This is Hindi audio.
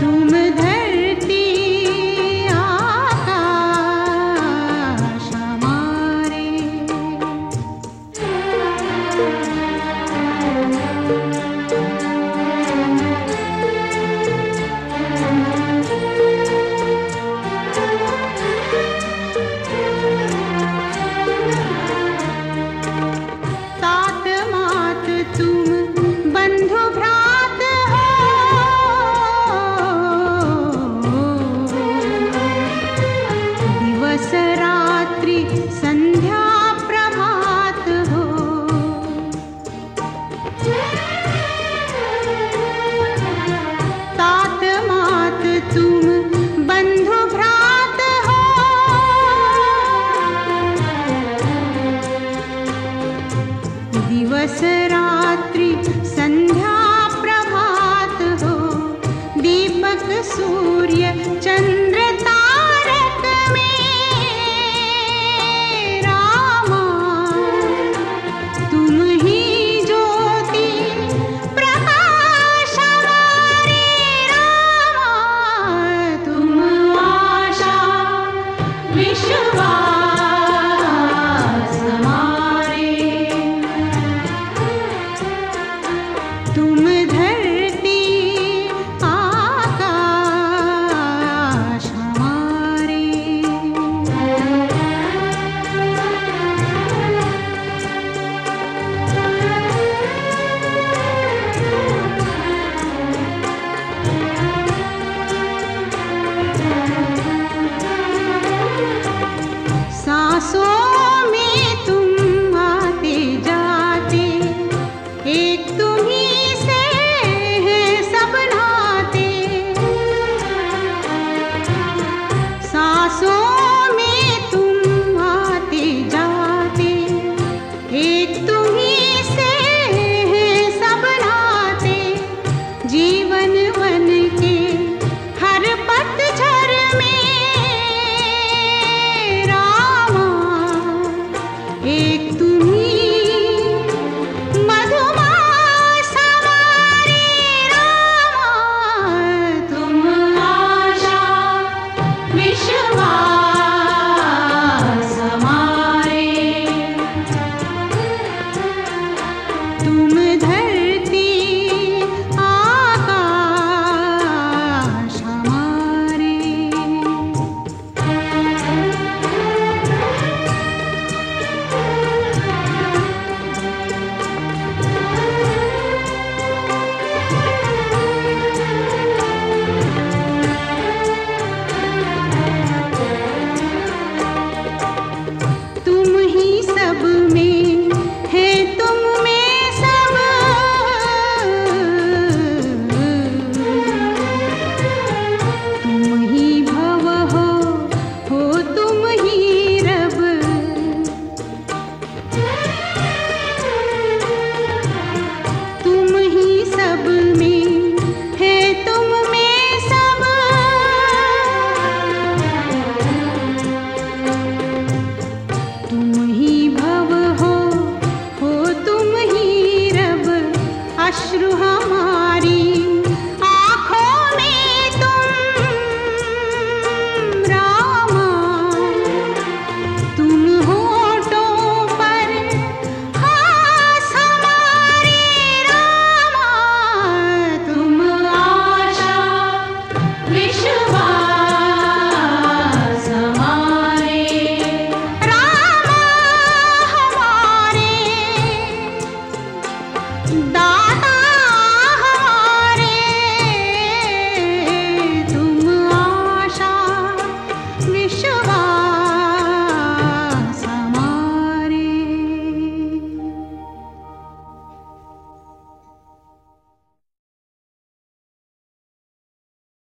thank you दिवस रात्रि संध्या प्रभात हो दीपक सूर्य